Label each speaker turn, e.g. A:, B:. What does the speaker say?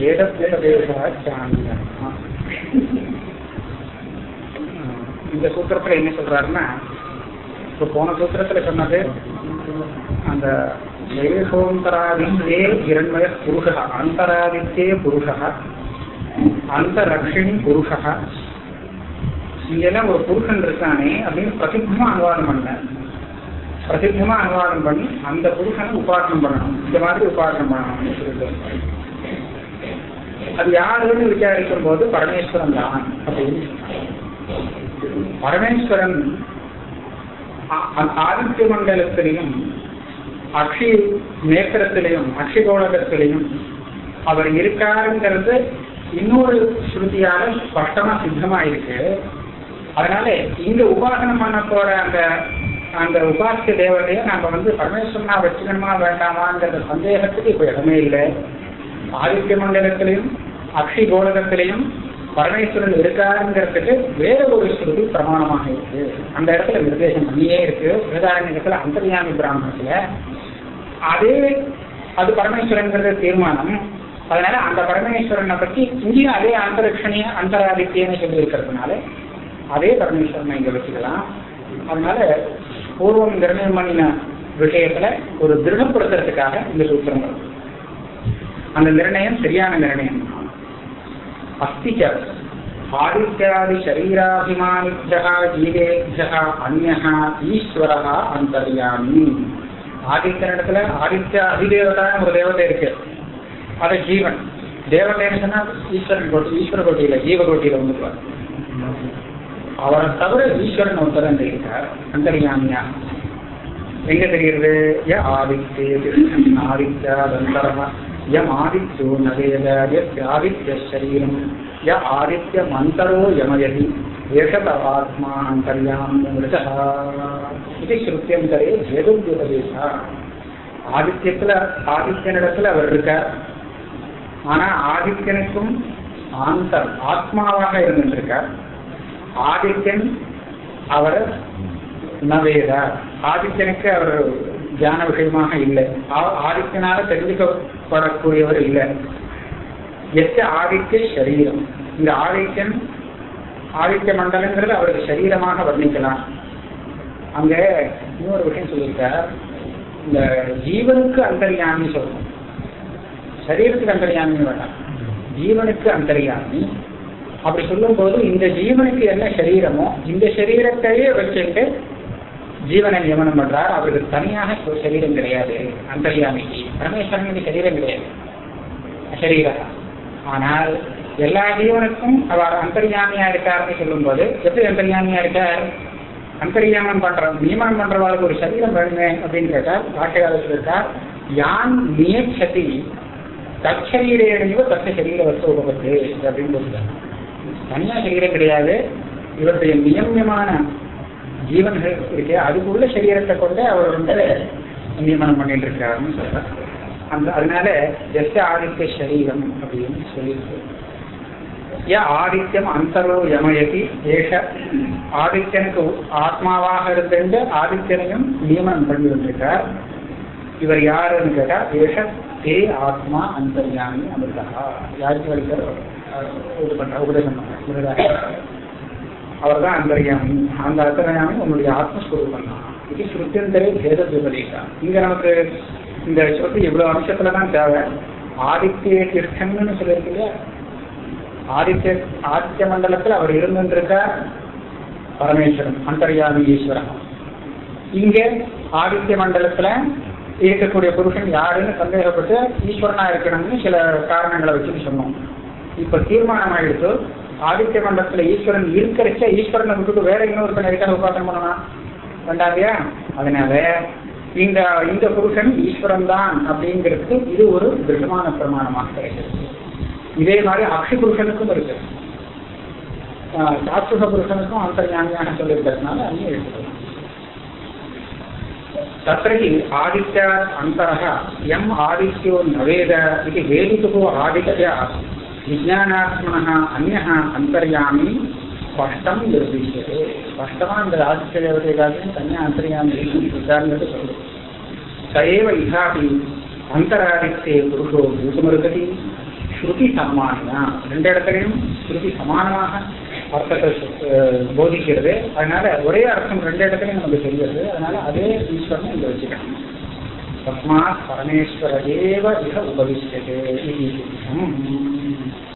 A: வேதோபதேசா சாமியா இந்த சூத்திரத்துல என்ன சொல்றாருன்னா இப்போ போன சூத்திரத்துல சொன்னது அந்த வேகோந்தராதித்யே இரண்மய புருஷா அந்தராதித்யே புருஷா அந்தரக்ஷிணி புருஷா. இங்கெல்லாம் ஒரு புருஷன் இருக்கானே அப்படின்னு பிரசித்தமா அனுவாதம் பண்ண. பிரசித்தமா அனுவாதம் பண்ணி அந்த புருஷனை உபாசனம் பண்ணணும். இந்த மாதிரி உபாசனம் பண்ணணும்னு சொல்லிட்டு. அது யாருன்னு விசாரிக்கும் போது பரமேஸ்வரன் தான். அப்படின்னு பரமேஸ்வரன் ஆதித்ய மண்டலத்திலையும் அக்ஷி நேத்திரத்திலையும் அக்ஷி கோலகத்திலையும் அவர் இருக்காருங்கிறது இன்னொரு ஸ்ருதியால ஸ்பஷ்டமா சித்தமா இருக்கு அதனால இங்க உபாசனம் பண்ண போற அந்த அந்த உபாசிய தேவதைய நாம வந்து பரமேஸ்வரனா வச்சுக்கணுமா வேண்டாமாங்கிற சந்தேகத்துக்கு இப்ப இடமே இல்லை. ஆதித்ய மண்டலத்திலையும் அக்ஷி கோலகத்திலையும் பரமேஸ்வரன் இருக்காருங்கிறதுக்கு வேற ஒரு ஸ்ருதி பிரமாணமாக இருக்கு. அந்த இடத்துல நிர்தேசம் பண்ணியே இருக்கு. வேதாரண்யத்துல அந்தர்யாமி பிராமணத்துல. அதே அது பரமேஸ்வரன்கிறது தீர்மானம். அதனால அந்த பரமேஸ்வரனை பற்றி இங்கேயும் அதே அந்தரட்சணிய அந்தராதித்யன்னு சொல்லி இருக்கிறதுனால அதே பரமேஸ்வரனை இங்க வச்சுக்கலாம். அதனால பூர்வம் நிர்ணயம் பண்ணின விஷயத்துல ஒரு திருடப்படுத்துறதுக்காக இந்த சூத்திரம் அந்த நிர்ணயம் சரியான நிர்ணயம் अस्ति च आदित्यादिशरीराभिमानिभ्यः जीवेभ्यः अन्यः ஈஸ்வரः அந்தர்யாமி ஆதித்யனிடத்துல ஆதித்ய அதிதேவதான ஒரு தேவதை இருக்கு அது ஜீவன் தேவதைன்னு சொன்னா ஈஸ்வரன் கோட்டி ஈஸ்வர கோட்டியில ஜீவ கோட்டியில வந்துருவார் அவரை தவிர ஈஸ்வரன் ஒருத்தர் அந்த இருக்கார் அந்தர்யாமியா எங்க தெரிகிறது ய ஆதித்யே ஆதித்யாதந்தரமா யம் ஆதித்யோ நவேத யமாதித்யோ சரீரம் ய ஆதித்ய மந்தரோ யமயதி. ஏஷத ஆத்மா இது ஸ்ருத்தியந்தரே வேதோபதேசா ஆதித்யத்துல ஆதித்யனிடத்துல அவர் இருக்கார். ஆனா ஆதித்யனுக்கும் ஆந்தர் ஆத்மாவாக இருந்திருக்கார். ஆதித்யன் அவர் நவேதா ஆதித்யனுக்கு அவர் தியான விஷயமாக இல்லை. ஆதித்யனால தெரிஞ்சுக்கப்படக்கூடியவர் இல்லை. எத்த ஆதிக்க சரீரம். இந்த ஆதிக்கம் ஆதிக்க மண்டலங்கிறது அவருக்கு சரீரமாக வர்ணிக்கலாம். அங்க இன்னொரு விஷயம் சொல்லியிருக்கார். இந்த ஜீவனுக்கு அந்தரியாமின்னு சொல்லணும் சரீரத்துக்கு அந்தரியாமின்னு வேண்டாம். ஜீவனுக்கு அந்தரியாமி. அப்படி சொல்லும்போது இந்த ஜீவனுக்கு என்ன சரீரமோ இந்த சரீரத்தையே வச்சுட்டு ஜீவனை நியமனம் பண்றார். அவருக்கு தனியாக ஒரு சரீரம் கிடையாது. அந்தரியாமிக்கு பரமேஸ்வரனுக்கு சரீரம் கிடையாது. சரீரா ஆனால் எல்லா ஜீவனுக்கும் அவர் அந்தரியாமியா இருக்காருன்னு சொல்லும்போது எப்படி அந்தரியாமியா இருக்கார்? அந்தரியாமம் பண்ற நியமனம் பண்றவாளுக்கு ஒரு சரீரம் வேணுமே அப்படின்னு கேட்டால் பாட்டையாளர் இருக்கார் யான் நியச்சதி தற்சரீரேனையோ தத்த சரீர வஸ்து உபபத்து அப்படின்னு சொல்றார். தனியா சரீரம் கிடையாது. இவருடைய நியமியமான ஜீவன்கள் இருக்கே அதுக்குள்ள சரீரத்தை கொண்டு அவர் வந்து நியமனம் பண்ணிட்டு இருக்காருன்னு சொல்றார் அந்த அதனால ஜஸ்ட் ஆதித்ய சரீரம் அப்படின்னு சொல்லியிருக்கு ஆதித்யம் அந்தரோ யமயதி ஏஷ. ஆதித்யனுக்கு ஆத்மாவாக இருந்து ஆதித்யனையும் நியமனம் பண்ணி வந்திருக்கார் இவர் யாருன்னு கேட்டா ஏஷ தே ஆத்மா அந்தர்யாமி அமிர்தா யாருக்கு இது பண்ற உபதேசம் பண்ற அவர் தான் அந்தரியாமி. அந்த அந்தர்யாமி உன்னுடைய ஆத்மஸ்வரூபம் தான் இது ஸ்ருத்தியந்தரே பேத உபதேசா இங்க நமக்கு இந்த ஸ்ருதி இவ்வளவு அம்சத்துல தான் தேவை. ஆதித்ய தீர்த்தம்னு சொல்லியிருக்கு இல்லையா ஆதித்ய ஆதித்ய மண்டலத்தில் அவர் இருந்திருக்க பரமேஸ்வரன் அந்தர்யாமி ஈஸ்வரன். இங்கே ஆதித்ய மண்டலத்துல இருக்கக்கூடிய புருஷன் யாருன்னு சந்தேகப்பட்டு ஈஸ்வரனா இருக்கணும்னு சில காரணங்களை வச்சுன்னு சொன்னோம். இப்ப தீர்மானம் ஆயிடுச்சு ஆதித்ய மண்டலத்துல ஈஸ்வரன் இருக்கிறச்ச ஈஸ்வரனை விட்டுட்டு வேற இன்னொருத்தன் எதுக்காக உபாசனம் பண்ணலாம் வேண்டாம் இல்லையா அதனால இந்த இந்த புருஷன் ஈஸ்வரன் தான் அப்படிங்கிறதுக்கு இது ஒரு திருடமான பிரமாணமாக கிடைக்கிறது இதே மாதிரி அக்ஷி புருஷனுக்கும் இருக்கு சாத்விக புருஷனுக்கும் அந்தர்ஞானியாக சொல்லியிருக்கிறதுனால அங்கே எடுத்துக்கலாம் तत्र हि आदित्यात् अन्तरः यम् आदित्यो न वेद इति वेदितुः आदित्यात् விஜயானாத்மனா அந்நா அந்தர்யாமி ஸ்பஷ்டம் நிரூபிக்கிறது. ஸ்பஷ்டமாக அந்த ஆசிரியர்களுக்காக தனியாக அந்தர்யாமி இருக்காருங்கிறது சொல்லுது சயவ இஹாபி அந்தராதித்தே புருஷோ பூதமிருக்கதி ஸ்ருதி சம்மானியா ரெண்டு இடத்துலையும் ஸ்ருதி சமானமாக அர்த்தத்தை போதிக்கிறது. அதனால ஒரே அர்த்தம் ரெண்டு இடத்துலையும் நமக்கு தெரிகிறது அதனால அதே ஈஸ்வரன் இங்கே வச்சுக்கலாம். தஸ்மாத் பரமேஸ்வர ஏவ இக உபவிஷ்யதே